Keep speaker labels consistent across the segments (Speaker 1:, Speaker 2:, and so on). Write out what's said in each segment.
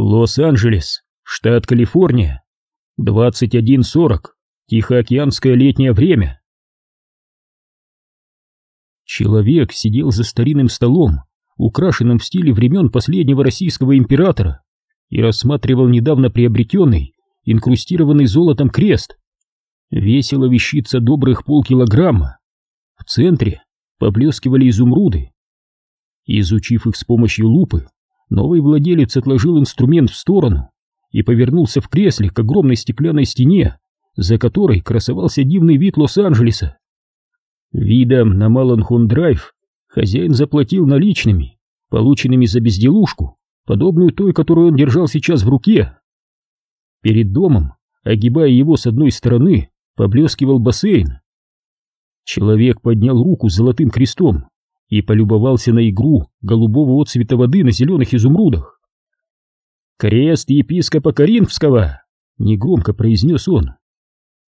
Speaker 1: Лос-Анджелес, штат Калифорния. 21.40. Тихоокеанское летнее время. Человек сидел за старинным столом, украшенным в стиле времен последнего российского императора, и рассматривал недавно приобретенный, инкрустированный золотом крест. Весило вещица добрых полкилограмма. В центре поблескивали изумруды. Изучив их с помощью лупы, новый владелец отложил инструмент в сторону и повернулся в кресле к огромной стеклянной стене, за которой красовался дивный вид Лос-Анджелеса. Видом на Маланхон-драйв хозяин заплатил наличными, полученными за безделушку, подобную той, которую он держал сейчас в руке. Перед домом, огибая его с одной стороны, поблескивал бассейн. Человек поднял руку с золотым крестом и полюбовался на игру голубого отцвета воды на зеленых изумрудах. «Крест епископа Коринфского!» — негромко произнес он.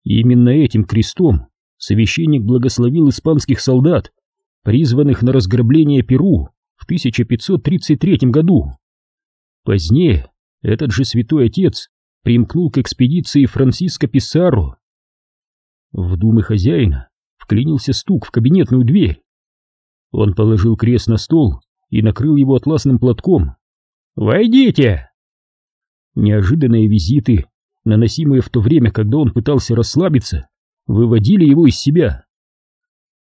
Speaker 1: Именно этим крестом священник благословил испанских солдат, призванных на разграбление Перу в 1533 году. Позднее этот же святой отец примкнул к экспедиции Франциско Писаро. В думы хозяина вклинился стук в кабинетную дверь. Он положил крест на стол и накрыл его атласным платком. «Войдите!» Неожиданные визиты, наносимые в то время, когда он пытался расслабиться, выводили его из себя.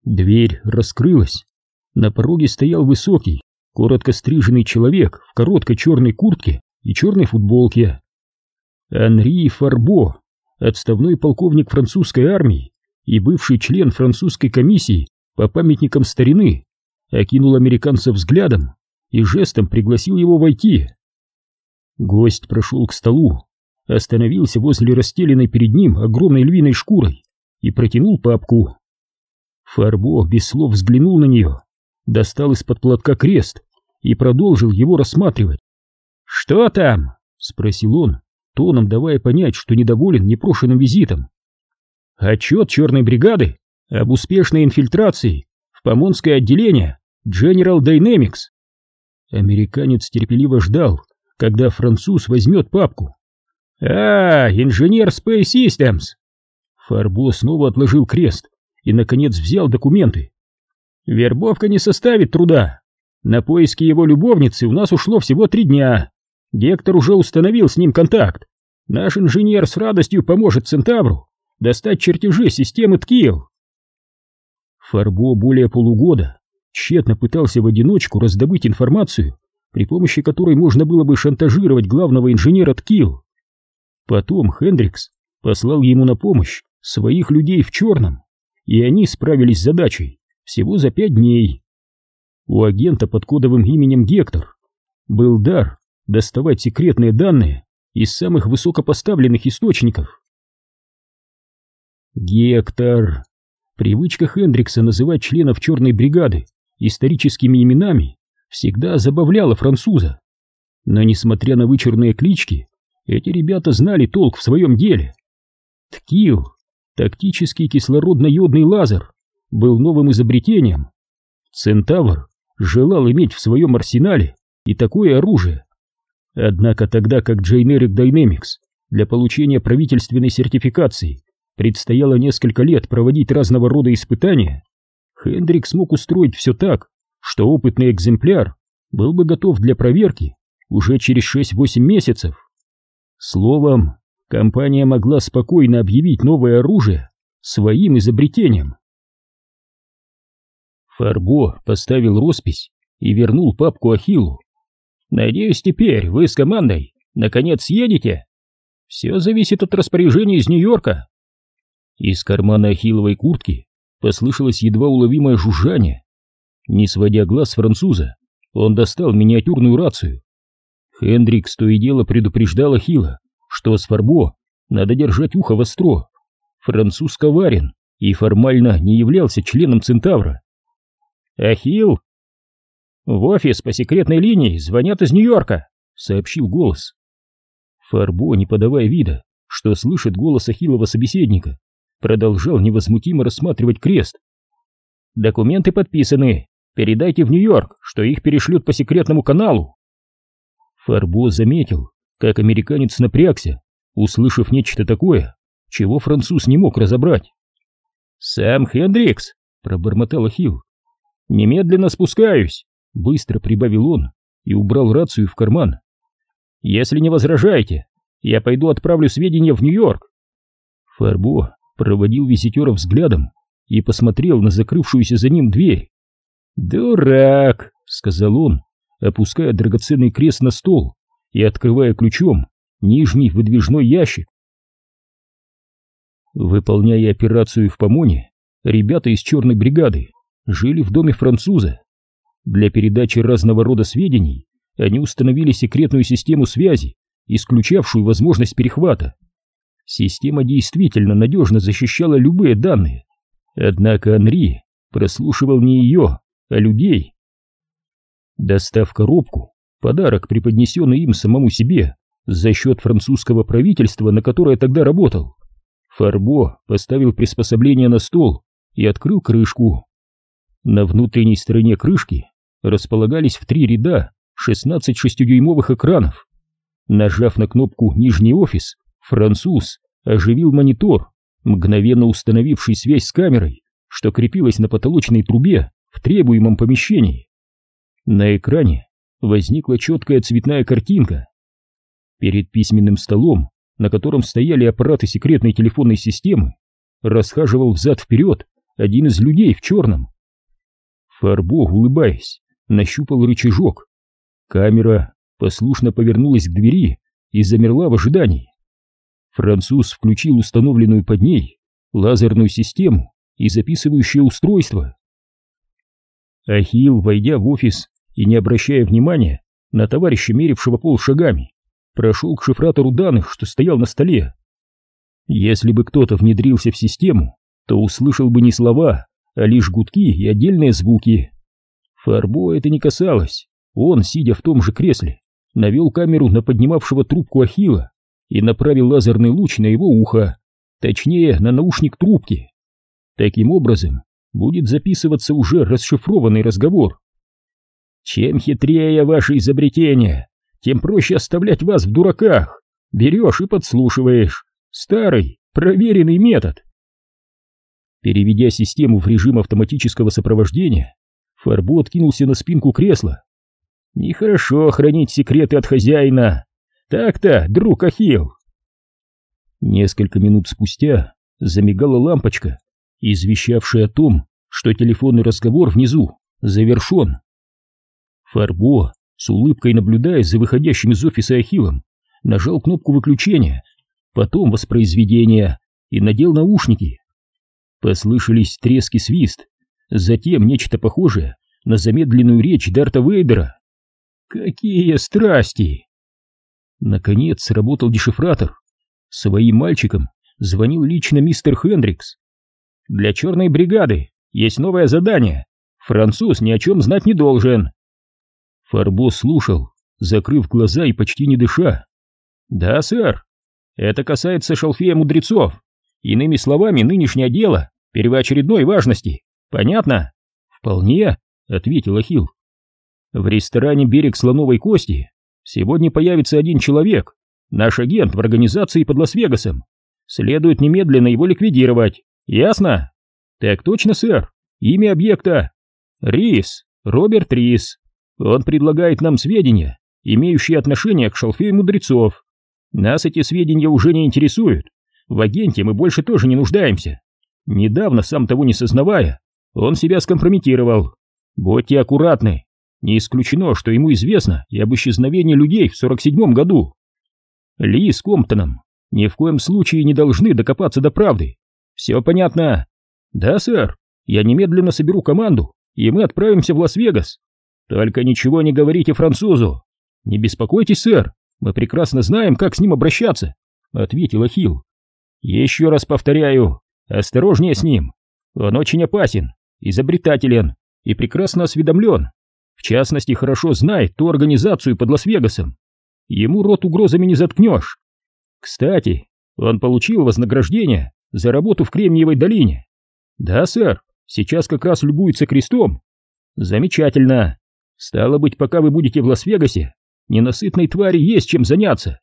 Speaker 1: Дверь раскрылась. На пороге стоял высокий, коротко стриженный человек в короткой черной куртке и черной футболке. Анри Фарбо, отставной полковник французской армии и бывший член французской комиссии по памятникам старины, окинул американца взглядом и жестом пригласил его войти. Гость прошел к столу, остановился возле расстеленной перед ним огромной львиной шкурой и протянул папку. Фарбо без слов взглянул на нее, достал из-под платка крест и продолжил его рассматривать. «Что там?» — спросил он, тоном давая понять, что недоволен непрошенным визитом. «Отчет черной бригады об успешной инфильтрации в Помонское отделение General Dynamics». Американец терпеливо ждал, когда француз возьмет папку. «А, инженер Space Systems!» Фарбо снова отложил крест и, наконец, взял документы. «Вербовка не составит труда. На поиски его любовницы у нас ушло всего три дня. Гектор уже установил с ним контакт. Наш инженер с радостью поможет Центавру достать чертежи системы Ткил». Фарбо более полугода тщетно пытался в одиночку раздобыть информацию, при помощи которой можно было бы шантажировать главного инженера Ткил. Потом Хендрикс послал ему на помощь своих людей в черном, и они справились с задачей всего за пять дней. У агента под кодовым именем Гектор был дар доставать секретные данные из самых высокопоставленных источников. Гектор. Привычка Хендрикса называть членов черной бригады историческими именами всегда забавляла француза. Но несмотря на вычурные клички, эти ребята знали толк в своем деле. Ткил Тактический кислородно-йодный лазер был новым изобретением. Центавр желал иметь в своем арсенале и такое оружие. Однако тогда как Generic Dynamics для получения правительственной сертификации предстояло несколько лет проводить разного рода испытания, Хендрик смог устроить все так, что опытный экземпляр был бы готов для проверки уже через 6-8 месяцев. Словом, компания могла спокойно объявить новое оружие своим изобретением. Фарбо поставил роспись и вернул папку Ахиллу. «Надеюсь, теперь вы с командой наконец съедете? Все зависит от распоряжения из Нью-Йорка». Из кармана Ахилловой куртки послышалось едва уловимое жужжание. Не сводя глаз с француза, он достал миниатюрную рацию. Хендрикс то и дело предупреждал Ахилла, что с Фарбо надо держать ухо востро. Француз коварен и формально не являлся членом Центавра. «Ахилл!» «В офис по секретной линии звонят из Нью-Йорка», — сообщил голос. Фарбо, не подавая вида, что слышит голос Ахиллова собеседника, продолжал невозмутимо рассматривать крест. «Документы подписаны. Передайте в Нью-Йорк, что их перешлют по секретному каналу». Фарбо заметил, как американец напрягся, услышав нечто такое, чего француз не мог разобрать. «Сэм Хендрикс!» — пробормотал Ахилл. «Немедленно спускаюсь!» — быстро прибавил он и убрал рацию в карман. «Если не возражаете, я пойду отправлю сведения в Нью-Йорк». Фарбо проводил визитера взглядом и посмотрел на закрывшуюся за ним дверь. «Дурак!» — сказал он, опуская драгоценный крест на стол и открывая ключом нижний выдвижной ящик. Выполняя операцию в Помоне, ребята из черной бригады жили в доме француза. Для передачи разного рода сведений они установили секретную систему связи, исключавшую возможность перехвата. Система действительно надежно защищала любые данные, однако Анри прослушивал не ее, а людей. Достав коробку, подарок, преподнесенный им самому себе, за счет французского правительства, на которое тогда работал, Фарбо поставил приспособление на стол и открыл крышку. На внутренней стороне крышки располагались в три ряда 16 шестидюймовых экранов. Нажав на кнопку «Нижний офис», француз оживил монитор, мгновенно установивший связь с камерой, что крепилась на потолочной трубе в требуемом помещении. На экране возникла четкая цветная картинка. Перед письменным столом, на котором стояли аппараты секретной телефонной системы, расхаживал взад-вперед один из людей в черном. Фарбо, улыбаясь, нащупал рычажок. Камера послушно повернулась к двери и замерла в ожидании. Француз включил установленную под ней лазерную систему и записывающее устройство. Ахилл, войдя в офис и не обращая внимания на товарища, мерившего пол шагами, прошел к шифратору данных, что стоял на столе. Если бы кто-то внедрился в систему, то услышал бы не слова, а лишь гудки и отдельные звуки. Фарбо это не касалось. Он, сидя в том же кресле, навел камеру на поднимавшего трубку Ахилла и направил лазерный луч на его ухо, точнее, на наушник трубки. Таким образом, будет записываться уже расшифрованный разговор. Чем хитрее ваше изобретение, тем проще оставлять вас в дураках. Берешь и подслушиваешь. Старый, проверенный метод. Переведя систему в режим автоматического сопровождения, Фарбо откинулся на спинку кресла. Нехорошо хранить секреты от хозяина. Так-то, друг Ахилл. Несколько минут спустя замигала лампочка, извещавшая о том, что телефонный разговор внизу завершен. Фарбо, с улыбкой наблюдая за выходящим из офиса Ахиллом, нажал кнопку выключения, потом воспроизведения и надел наушники. Послышались трески свист, затем нечто похожее на замедленную речь Дарта Вейдера. Какие страсти! Наконец сработал дешифратор. Своим мальчикам звонил лично мистер Хендрикс. Для черной бригады есть новое задание. Француз ни о чем знать не должен. Фарбо слушал, закрыв глаза и почти не дыша. «Да, сэр. Это касается шалфея мудрецов. Иными словами, нынешнее дело первоочередной важности. Понятно?» «Вполне», — ответил Ахилл. «В ресторане «Берег слоновой кости» сегодня появится один человек, наш агент в организации под Лас-Вегасом. Следует немедленно его ликвидировать. Ясно?» «Так точно, сэр. Имя объекта. Рис. Роберт Рис. Он предлагает нам сведения, имеющие отношение к шалфею мудрецов. Нас эти сведения уже не интересуют. В агенте мы больше тоже не нуждаемся. Недавно, сам того не сознавая, он себя скомпрометировал. Будьте аккуратны. Не исключено, что ему известно и об исчезновении людей в 47-м году. Ли с Комптоном ни в коем случае не должны докопаться до правды. Все понятно? Да, сэр. Я немедленно соберу команду, и мы отправимся в Лас-Вегас. Только ничего не говорите французу. Не беспокойтесь, сэр. Мы прекрасно знаем, как с ним обращаться, ответил Ахилл. Еще раз повторяю, осторожнее с ним. Он очень опасен, изобретателен и прекрасно осведомлен. В частности, хорошо знает ту организацию под Лас-Вегасом. Ему рот угрозами не заткнешь. Кстати, он получил вознаграждение за работу в Кремниевой долине. Да, сэр, сейчас как раз любуется крестом. Замечательно. Стало быть, пока вы будете в Лас-Вегасе, ненасытной твари есть чем заняться.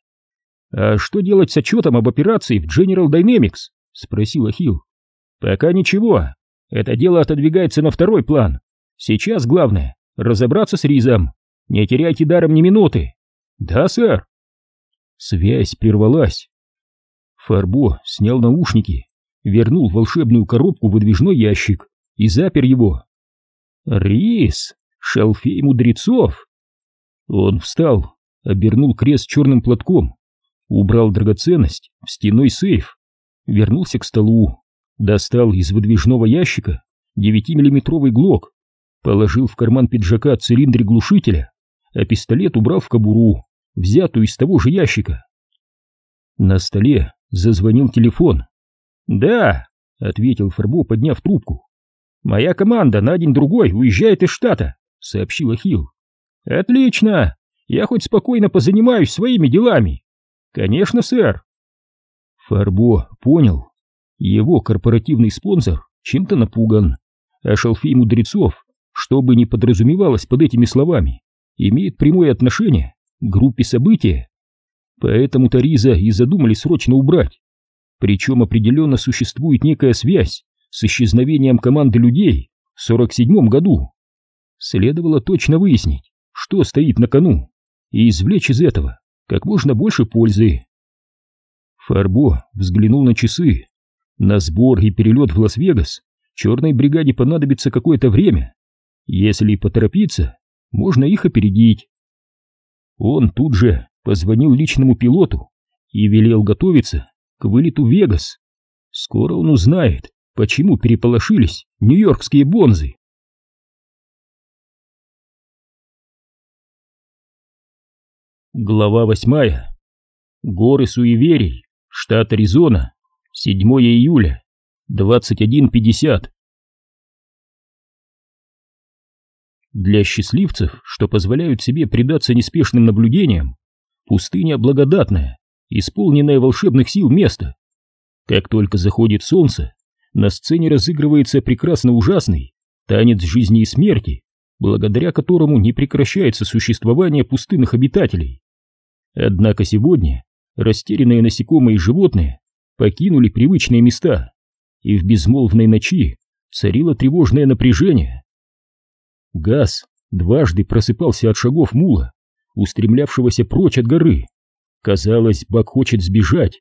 Speaker 1: «А что делать с отчетом об операции в General Dynamics?» — спросил Ахилл. «Пока ничего. Это дело отодвигается на второй план. Сейчас главное — разобраться с Ризом. Не теряйте даром ни минуты». «Да, сэр». Связь прервалась. Фарбо снял наушники, вернул волшебную коробку в выдвижной ящик и запер его. «Рис! Шалфей мудрецов!» Он встал, обернул крест черным платком, убрал драгоценность в стеной сейф, вернулся к столу, достал из выдвижного ящика девятимиллиметровый глок, положил в карман пиджака цилиндр глушителя, а пистолет убрал в кобуру, взятую из того же ящика. На столе зазвонил телефон. «Да», — ответил Фарбо, подняв трубку. «Моя команда на день-другой уезжает из штата», — сообщил Ахилл. «Отлично! Я хоть спокойно позанимаюсь своими делами!» «Конечно, сэр!» Фарбо понял. Его корпоративный спонсор чем-то напуган, а шалфей мудрецов, что бы ни подразумевалось под этими словами, имеет прямое отношение к группе события. Поэтому Тариза и задумали срочно убрать. Причем определенно существует некая связь с исчезновением команды людей в 47-м году. Следовало точно выяснить, что стоит на кону, и извлечь из этого как можно больше пользы. Фарбо взглянул на часы. На сбор и перелет в Лас-Вегас черной бригаде понадобится какое-то время. Если поторопиться, можно их опередить. Он тут же позвонил личному пилоту и велел готовиться к вылету в Вегас. Скоро он узнает, почему переполошились нью-йоркские бонзы. Глава восьмая. Горы суеверий, штат Аризона, 7 июля, 21.50. Для счастливцев, что позволяют себе предаться неспешным наблюдениям, пустыня благодатная, исполненная волшебных сил место. Как только заходит солнце, на сцене разыгрывается прекрасно ужасный танец жизни и смерти, благодаря которому не прекращается существование пустынных обитателей. Однако сегодня растерянные насекомые и животные покинули привычные места, и в безмолвной ночи царило тревожное напряжение. Газ дважды просыпался от шагов мула, устремлявшегося прочь от горы. Казалось, Бак хочет сбежать.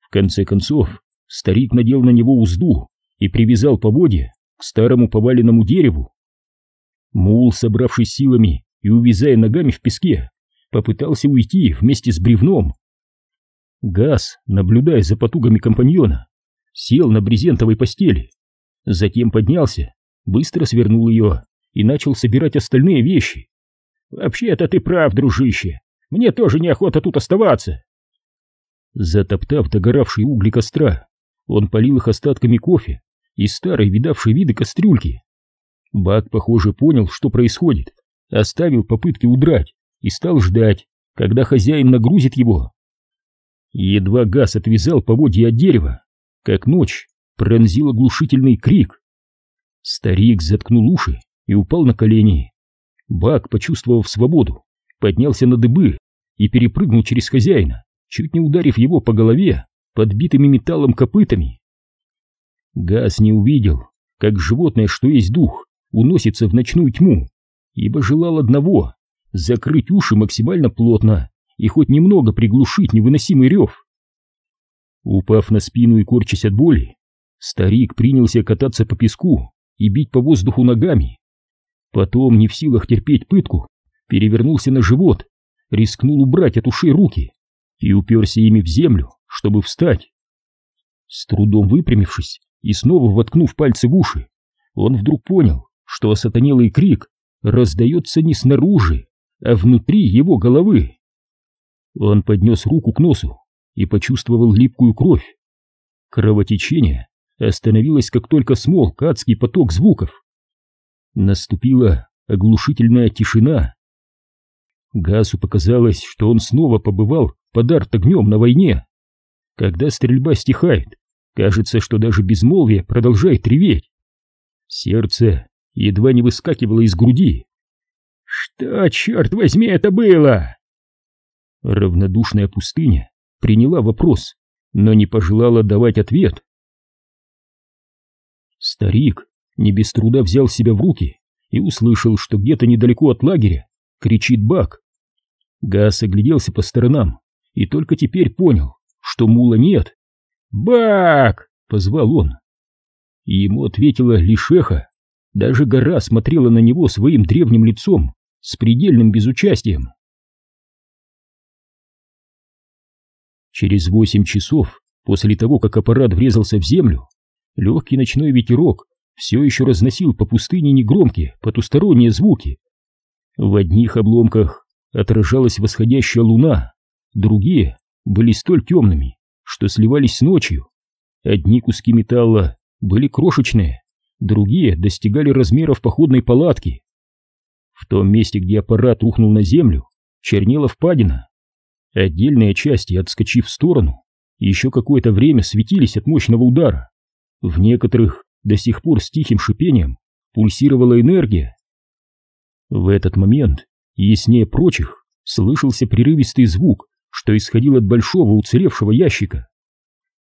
Speaker 1: В конце концов, старик надел на него узду и привязал поводья к старому поваленному дереву. Мул, собравшись силами и увязая ногами в песке, попытался уйти вместе с бревном. Газ, наблюдая за потугами компаньона, сел на брезентовой постели, затем поднялся, быстро свернул ее и начал собирать остальные вещи. «Вообще-то ты прав, дружище, мне тоже неохота тут оставаться». Затоптав догоравшие угли костра, он полил их остатками кофе из старой видавшей виды кастрюльки. Бак, похоже, понял, что происходит, оставил попытки удрать и стал ждать, когда хозяин нагрузит его. Едва газ отвязал поводья от дерева, как ночь пронзил оглушительный крик. Старик заткнул уши и упал на колени. Бак, почувствовав свободу, поднялся на дыбы и перепрыгнул через хозяина, чуть не ударив его по голове подбитыми металлом копытами. Газ не увидел, как животное, что есть дух, уносится в ночную тьму, ибо желал одного закрыть уши максимально плотно и хоть немного приглушить невыносимый рев. Упав на спину и корчась от боли, старик принялся кататься по песку и бить по воздуху ногами. Потом, не в силах терпеть пытку, перевернулся на живот, рискнул убрать от ушей руки и уперся ими в землю, чтобы встать. С трудом выпрямившись и снова воткнув пальцы в уши, он вдруг понял, что осатанелый крик раздается не снаружи, а внутри его головы. Он поднес руку к носу и почувствовал липкую кровь. Кровотечение остановилось, как только смолк адский поток звуков. Наступила оглушительная тишина. Гасу показалось, что он снова побывал под арт-огнем на войне. Когда стрельба стихает, кажется, что даже безмолвие продолжает реветь. Сердце едва не выскакивало из груди. «Что, черт возьми, это было?» Равнодушная пустыня приняла вопрос, но не пожелала давать ответ. Старик не без труда взял себя в руки и услышал, что где-то недалеко от лагеря кричит Бак. Газ огляделся по сторонам и только теперь понял, что мула нет. «Бак!» — позвал он. И ему ответила лишь эхо. Даже гора смотрела на него своим древним лицом с предельным безучастием. Через восемь часов после того, как аппарат врезался в землю, легкий ночной ветерок все еще разносил по пустыне негромкие потусторонние звуки. В одних обломках отражалась восходящая луна, другие были столь темными, что сливались с ночью. Одни куски металла были крошечные, другие достигали размеров походной палатки. В том месте, где аппарат рухнул на землю, чернела впадина. Отдельные части, отскочив в сторону, еще какое-то время светились от мощного удара. В некоторых до сих пор с тихим шипением пульсировала энергия. В этот момент, яснее прочих, слышался прерывистый звук, что исходил от большого уцелевшего ящика.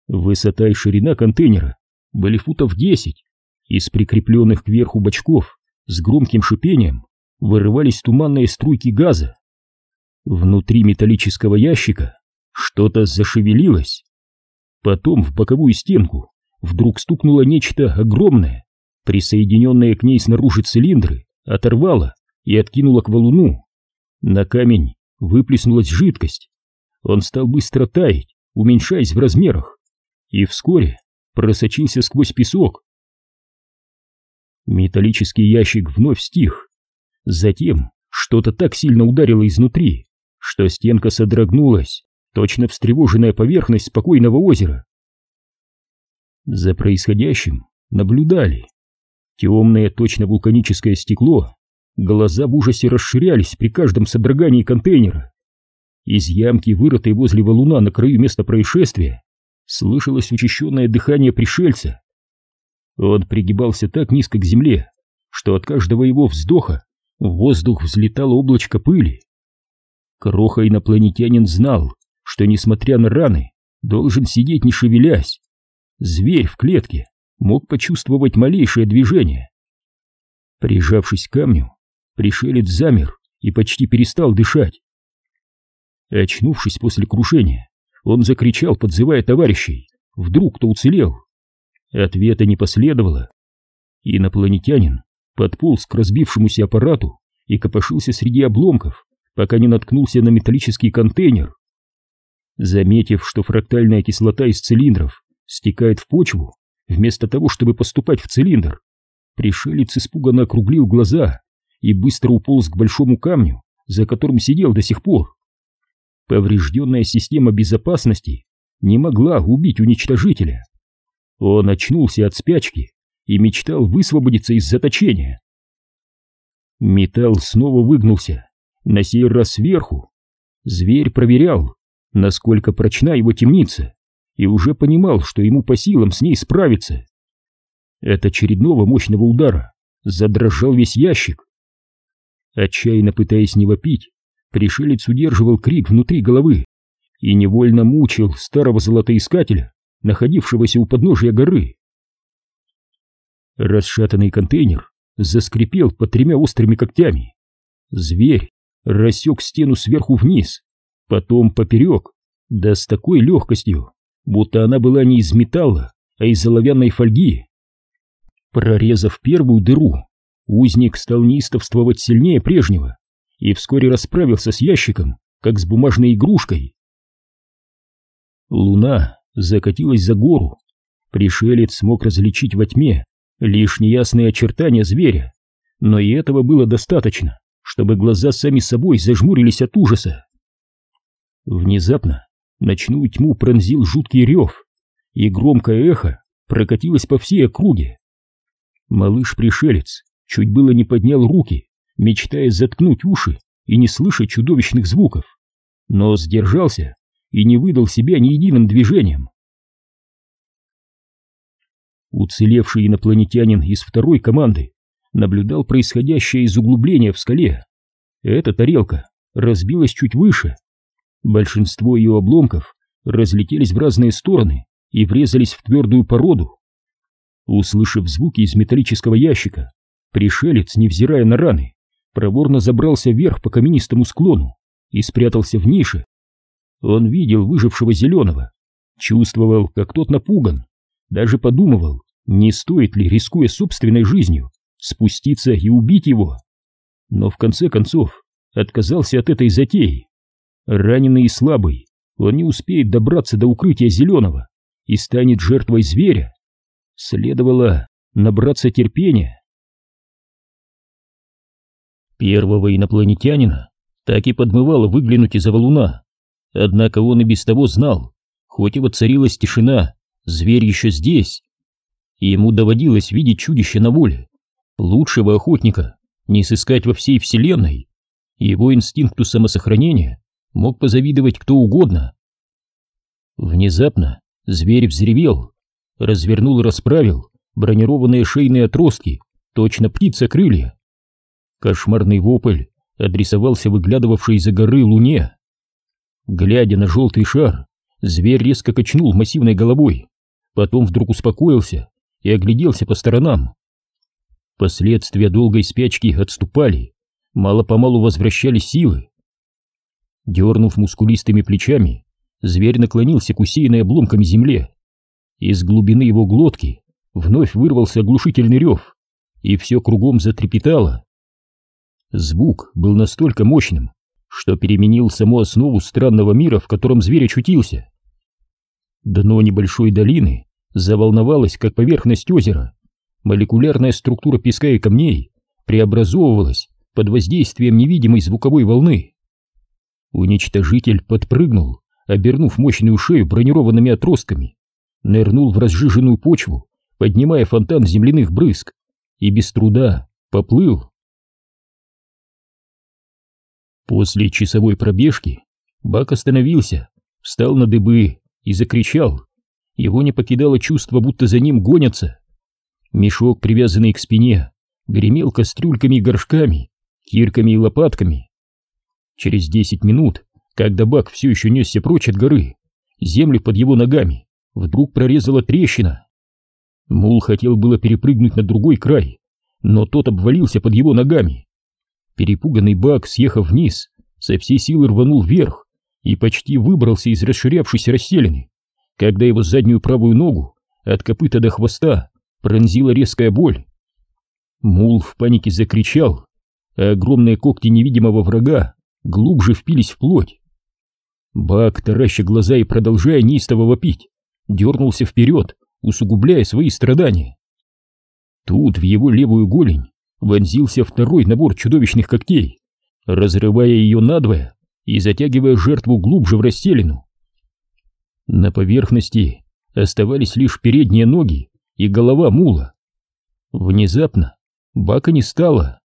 Speaker 1: Высота и ширина контейнера были футов десять. Из прикрепленных кверху бачков с громким шипением вырывались туманные струйки газа. Внутри металлического ящика что-то зашевелилось. Потом в боковую стенку вдруг стукнуло нечто огромное, присоединенное к ней снаружи цилиндры, оторвало и откинуло к валуну. На камень выплеснулась жидкость. Он стал быстро таять, уменьшаясь в размерах, и вскоре просочился сквозь песок. Металлический ящик вновь стих. Затем что-то так сильно ударило изнутри, что стенка содрогнулась, точно встревоженная поверхность спокойного озера. За происходящим наблюдали. Темное, точно вулканическое стекло, глаза в ужасе расширялись при каждом содрогании контейнера. Из ямки, вырытой возле валуна на краю места происшествия, слышалось учащенное дыхание пришельца. Он пригибался так низко к земле, что от каждого его вздоха в воздух взлетало облачко пыли. Кроха инопланетянин знал, что, несмотря на раны, должен сидеть не шевелясь, Зверь в клетке мог почувствовать малейшее движение. Прижавшись к камню, пришелец замер и почти перестал дышать. Очнувшись после крушения, он закричал, подзывая товарищей. Вдруг кто уцелел? Ответа не последовало. Инопланетянин подполз к разбившемуся аппарату и копошился среди обломков, пока не наткнулся на металлический контейнер. Заметив, что фрактальная кислота из цилиндров стекает в почву, вместо того, чтобы поступать в цилиндр. Пришелец испуганно округлил глаза и быстро уполз к большому камню, за которым сидел до сих пор. Поврежденная система безопасности не могла убить уничтожителя. Он очнулся от спячки и мечтал высвободиться из заточения. Металл снова выгнулся, на сей раз сверху. Зверь проверял, насколько прочна его темница и уже понимал, что ему по силам с ней справиться. От очередного мощного удара задрожал весь ящик. Отчаянно пытаясь не вопить, пришелец удерживал крик внутри головы и невольно мучил старого золотоискателя, находившегося у подножия горы. Расшатанный контейнер заскрипел под тремя острыми когтями. Зверь рассек стену сверху вниз, потом поперек, да с такой легкостью, будто она была не из металла, а из оловянной фольги. Прорезав первую дыру, узник стал неистовствовать сильнее прежнего и вскоре расправился с ящиком, как с бумажной игрушкой. Луна закатилась за гору. Пришелец смог различить во тьме лишь неясные очертания зверя, но и этого было достаточно, чтобы глаза сами собой зажмурились от ужаса. Внезапно Ночную тьму пронзил жуткий рев, и громкое эхо прокатилось по всей округе. Малыш-пришелец чуть было не поднял руки, мечтая заткнуть уши и не слышать чудовищных звуков, но сдержался и не выдал себя ни единым движением. Уцелевший инопланетянин из второй команды наблюдал происходящее из углубления в скале. Эта тарелка разбилась чуть выше, Большинство ее обломков разлетелись в разные стороны и врезались в твердую породу. Услышав звуки из металлического ящика, пришелец, невзирая на раны, проворно забрался вверх по каменистому склону и спрятался в нише. Он видел выжившего зеленого, чувствовал, как тот напуган, даже подумывал, не стоит ли, рискуя собственной жизнью, спуститься и убить его. Но в конце концов отказался от этой затеи. Раненый и слабый, он не успеет добраться до укрытия зеленого и станет жертвой зверя. Следовало набраться терпения. Первого инопланетянина так и подмывало выглянуть из-за валуна. Однако он и без того знал, хоть и воцарилась тишина, зверь еще здесь. Ему доводилось видеть чудище на воле. Лучшего охотника не сыскать во всей вселенной. Его инстинкту самосохранения мог позавидовать кто угодно. Внезапно зверь взревел, развернул и расправил бронированные шейные отростки, точно птица крылья. Кошмарный вопль адресовался выглядывавшей из-за горы луне. Глядя на желтый шар, зверь резко качнул массивной головой, потом вдруг успокоился и огляделся по сторонам. Последствия долгой спячки отступали, мало-помалу возвращались силы. Дернув мускулистыми плечами, зверь наклонился к усеянной обломками земле. Из глубины его глотки вновь вырвался оглушительный рев, и все кругом затрепетало. Звук был настолько мощным, что переменил саму основу странного мира, в котором зверь очутился. Дно небольшой долины заволновалось, как поверхность озера. Молекулярная структура песка и камней преобразовывалась под воздействием невидимой звуковой волны. Уничтожитель подпрыгнул, обернув мощную шею бронированными отростками, нырнул в разжиженную почву, поднимая фонтан земляных брызг, и без труда поплыл. После часовой пробежки Бак остановился, встал на дыбы и закричал. Его не покидало чувство, будто за ним гонятся. Мешок, привязанный к спине, гремел кастрюльками и горшками, кирками и лопатками. Через десять минут, когда Бак все еще несся прочь от горы, землю под его ногами вдруг прорезала трещина. Мул хотел было перепрыгнуть на другой край, но тот обвалился под его ногами. Перепуганный Бак, съехав вниз, со всей силы рванул вверх и почти выбрался из расширявшейся расселины, когда его заднюю правую ногу от копыта до хвоста пронзила резкая боль. Мул в панике закричал, а огромные когти невидимого врага глубже впились в плоть. Бак, тараща глаза и продолжая неистово вопить, дернулся вперед, усугубляя свои страдания. Тут в его левую голень вонзился второй набор чудовищных когтей, разрывая ее надвое и затягивая жертву глубже в расселину. На поверхности оставались лишь передние ноги и голова мула. Внезапно бака не стало.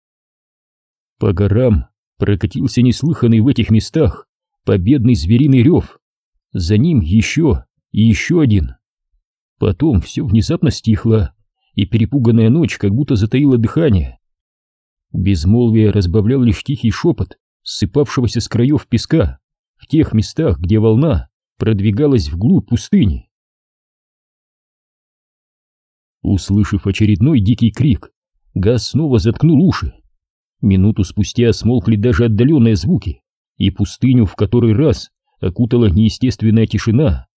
Speaker 1: По горам прокатился неслыханный в этих местах победный звериный рев. За ним еще и еще один. Потом все внезапно стихло, и перепуганная ночь как будто затаила дыхание. Безмолвие разбавлял лишь тихий шепот, ссыпавшегося с краев песка, в тех местах, где волна продвигалась вглубь пустыни. Услышав очередной дикий крик, Газ снова заткнул уши. Минуту спустя смолкли даже отдаленные звуки, и пустыню в который раз окутала неестественная тишина.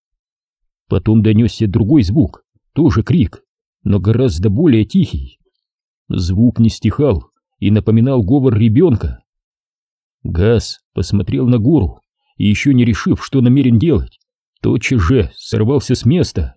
Speaker 1: Потом донесся другой звук, тоже крик, но гораздо более тихий. Звук не стихал и напоминал говор ребенка. Газ посмотрел на гору и еще не решив, что намерен делать, тотчас же сорвался с места.